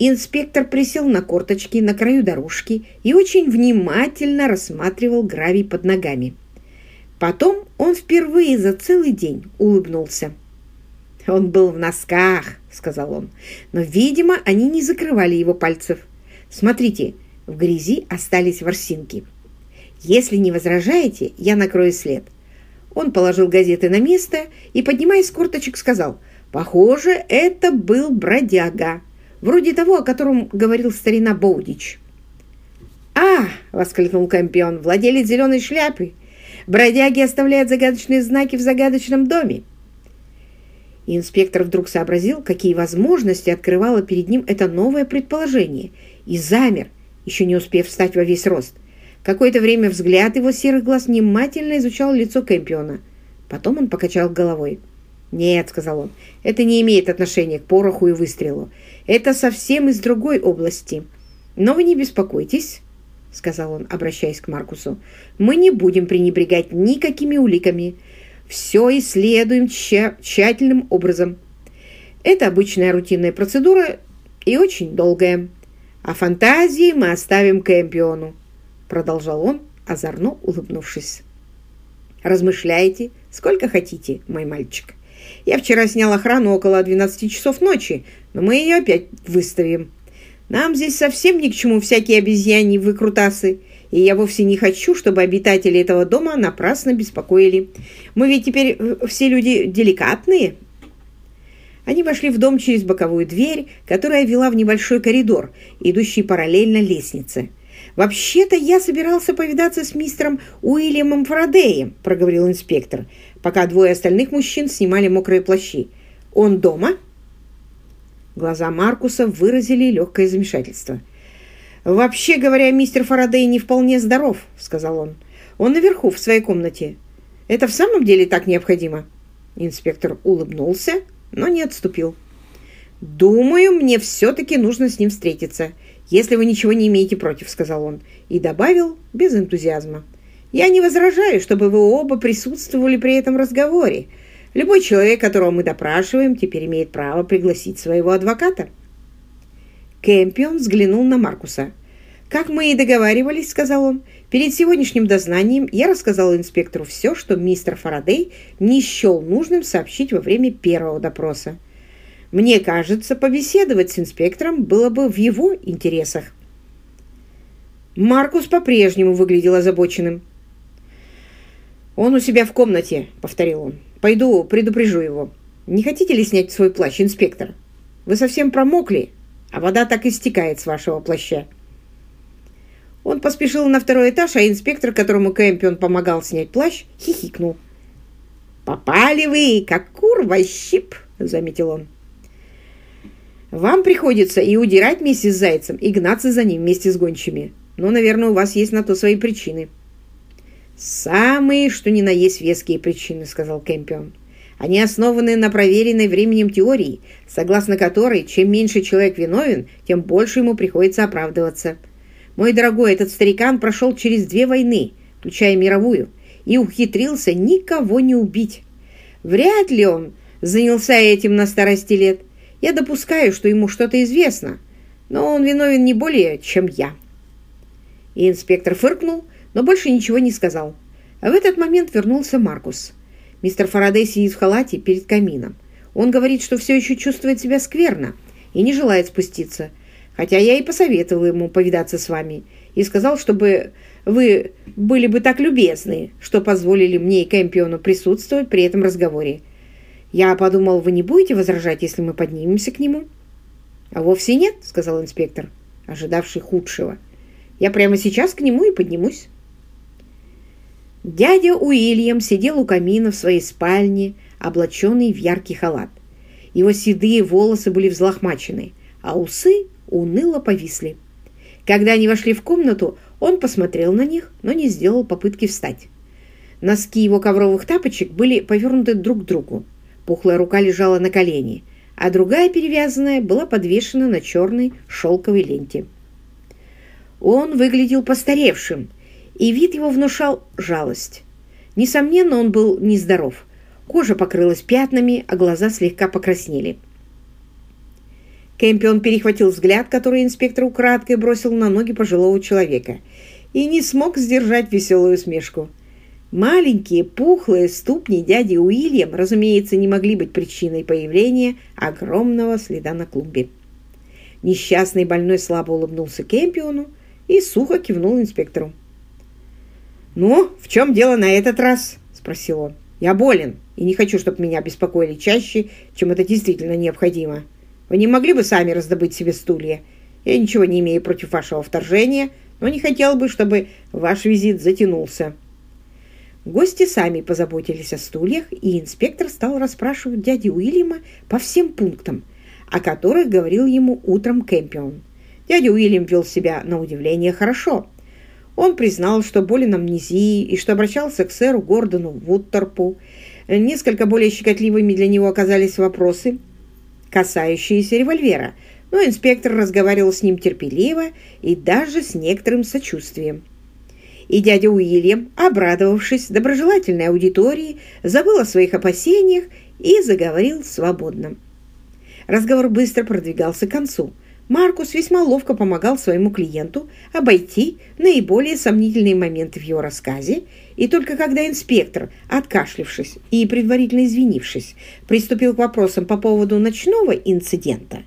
Инспектор присел на корточки на краю дорожки и очень внимательно рассматривал гравий под ногами. Потом он впервые за целый день улыбнулся. «Он был в носках», — сказал он, «но, видимо, они не закрывали его пальцев. Смотрите, в грязи остались ворсинки. Если не возражаете, я накрою след». Он положил газеты на место и, поднимаясь с корточек, сказал, «Похоже, это был бродяга, вроде того, о котором говорил старина Боудич». «А!» — воскликнул Кампион, владелец зеленой шляпы. «Бродяги оставляют загадочные знаки в загадочном доме». И инспектор вдруг сообразил, какие возможности открывало перед ним это новое предположение, и замер, еще не успев встать во весь рост. Какое-то время взгляд его серых глаз внимательно изучал лицо Кэмпиона. Потом он покачал головой. «Нет», — сказал он, — «это не имеет отношения к пороху и выстрелу. Это совсем из другой области. Но вы не беспокойтесь». — сказал он, обращаясь к Маркусу, — «мы не будем пренебрегать никакими уликами. Все исследуем тща тщательным образом. Это обычная рутинная процедура и очень долгая. А фантазии мы оставим Кэмпиону», — продолжал он, озорно улыбнувшись. «Размышляйте, сколько хотите, мой мальчик. Я вчера снял охрану около 12 часов ночи, но мы ее опять выставим. Нам здесь совсем ни к чему всякие обезьяни выкрутасы, и я вовсе не хочу, чтобы обитатели этого дома напрасно беспокоили. Мы ведь теперь э, все люди деликатные». Они вошли в дом через боковую дверь, которая вела в небольшой коридор, идущий параллельно лестнице. «Вообще-то я собирался повидаться с мистером Уильямом Фарадеем», — проговорил инспектор, пока двое остальных мужчин снимали мокрые плащи. «Он дома?» Глаза Маркуса выразили легкое замешательство. «Вообще говоря, мистер Фарадей не вполне здоров», — сказал он. «Он наверху, в своей комнате. Это в самом деле так необходимо?» Инспектор улыбнулся, но не отступил. «Думаю, мне все-таки нужно с ним встретиться, если вы ничего не имеете против», — сказал он, и добавил без энтузиазма. «Я не возражаю, чтобы вы оба присутствовали при этом разговоре, Любой человек, которого мы допрашиваем, теперь имеет право пригласить своего адвоката. Кэмпион взглянул на Маркуса. «Как мы и договаривались, — сказал он, — перед сегодняшним дознанием я рассказал инспектору все, что мистер Фарадей не счел нужным сообщить во время первого допроса. Мне кажется, побеседовать с инспектором было бы в его интересах». Маркус по-прежнему выглядел озабоченным. «Он у себя в комнате», — повторил он. Пойду предупрежу его. Не хотите ли снять свой плащ, инспектор? Вы совсем промокли, а вода так и стекает с вашего плаща. Он поспешил на второй этаж, а инспектор, которому Кэмпион помогал снять плащ, хихикнул. «Попали вы, как кур во щип!» — заметил он. «Вам приходится и удирать вместе с зайцем, и гнаться за ним вместе с гончими. Но, наверное, у вас есть на то свои причины». «Самые, что ни на есть веские причины», — сказал Кэмпион. «Они основаны на проверенной временем теории, согласно которой, чем меньше человек виновен, тем больше ему приходится оправдываться. Мой дорогой, этот старикан прошел через две войны, включая мировую, и ухитрился никого не убить. Вряд ли он занялся этим на старости лет. Я допускаю, что ему что-то известно, но он виновен не более, чем я». И инспектор фыркнул, — но больше ничего не сказал. А в этот момент вернулся Маркус. Мистер Фарадей сидит в халате перед камином. Он говорит, что все еще чувствует себя скверно и не желает спуститься. Хотя я и посоветовал ему повидаться с вами и сказал, чтобы вы были бы так любезны, что позволили мне и Кэмпиону присутствовать при этом разговоре. Я подумал, вы не будете возражать, если мы поднимемся к нему? — А вовсе нет, — сказал инспектор, ожидавший худшего. — Я прямо сейчас к нему и поднимусь. Дядя Уильям сидел у камина в своей спальне, облаченный в яркий халат. Его седые волосы были взлохмачены, а усы уныло повисли. Когда они вошли в комнату, он посмотрел на них, но не сделал попытки встать. Носки его ковровых тапочек были повернуты друг к другу. Пухлая рука лежала на колене, а другая, перевязанная, была подвешена на черной шелковой ленте. Он выглядел постаревшим, и вид его внушал жалость. Несомненно, он был нездоров. Кожа покрылась пятнами, а глаза слегка покраснели. Кэмпион перехватил взгляд, который инспектор украдкой бросил на ноги пожилого человека, и не смог сдержать веселую усмешку. Маленькие пухлые ступни дяди Уильям, разумеется, не могли быть причиной появления огромного следа на клумбе. Несчастный больной слабо улыбнулся Кэмпиону и сухо кивнул инспектору. «Ну, в чем дело на этот раз?» – спросил он. «Я болен и не хочу, чтобы меня беспокоили чаще, чем это действительно необходимо. Вы не могли бы сами раздобыть себе стулья? Я ничего не имею против вашего вторжения, но не хотел бы, чтобы ваш визит затянулся». Гости сами позаботились о стульях, и инспектор стал расспрашивать дядю Уильяма по всем пунктам, о которых говорил ему утром Кэмпион. Дядя Уильям вел себя на удивление хорошо. Он признал, что болен амнезией и что обращался к сэру Гордону Вудторпу. Несколько более щекотливыми для него оказались вопросы, касающиеся револьвера, но инспектор разговаривал с ним терпеливо и даже с некоторым сочувствием и дядя Уильям, обрадовавшись доброжелательной аудитории, забыл о своих опасениях и заговорил свободно. Разговор быстро продвигался к концу. Маркус весьма ловко помогал своему клиенту обойти наиболее сомнительные моменты в его рассказе, и только когда инспектор, откашлившись и предварительно извинившись, приступил к вопросам по поводу ночного инцидента,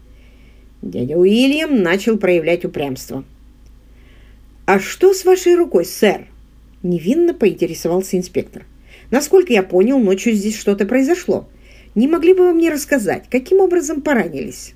дядя Уильям начал проявлять упрямство. «А что с вашей рукой, сэр?» Невинно поинтересовался инспектор. «Насколько я понял, ночью здесь что-то произошло. Не могли бы вы мне рассказать, каким образом поранились?»